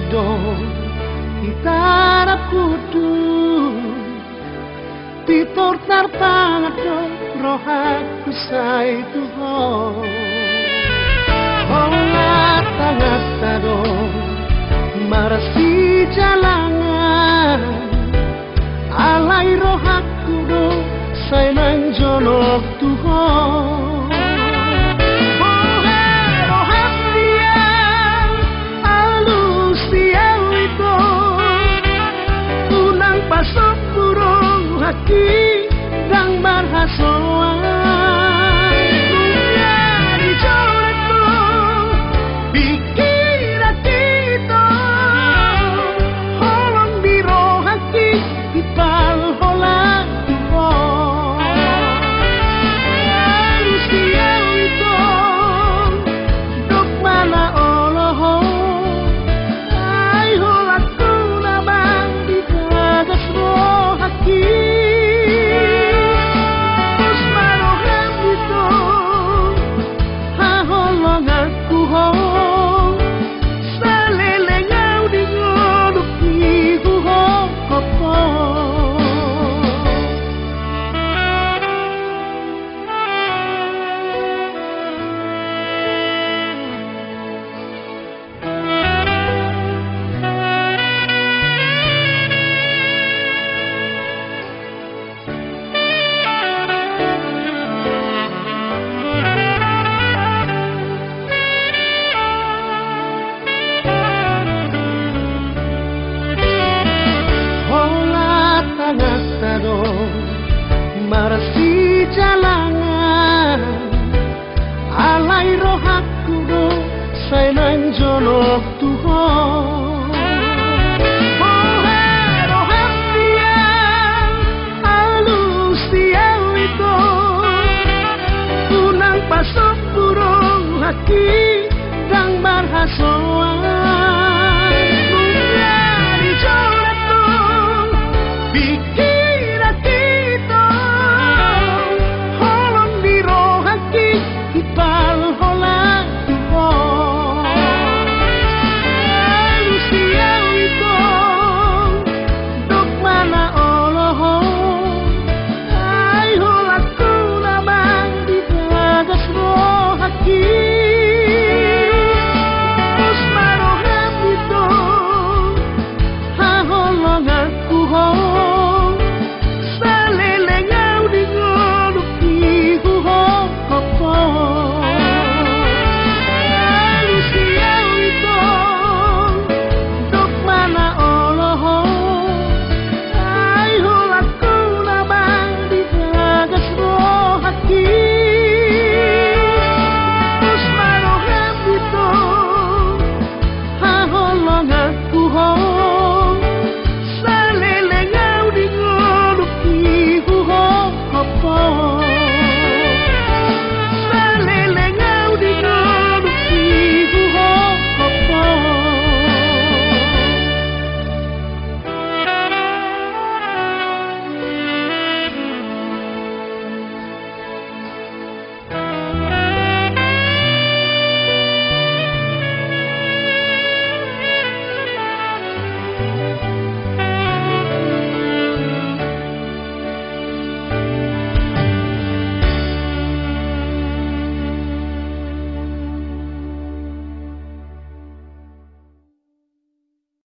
sedo itarap kudu. Titor tarpado rohaku aku sae tuho wong tangat tado marasi jalanan alai rohaku do say nang jono marhasoan marasi jalangan alai rohaku do sai nanjonok Tuhan یوس مارو هندو ساهو لگا تو ہو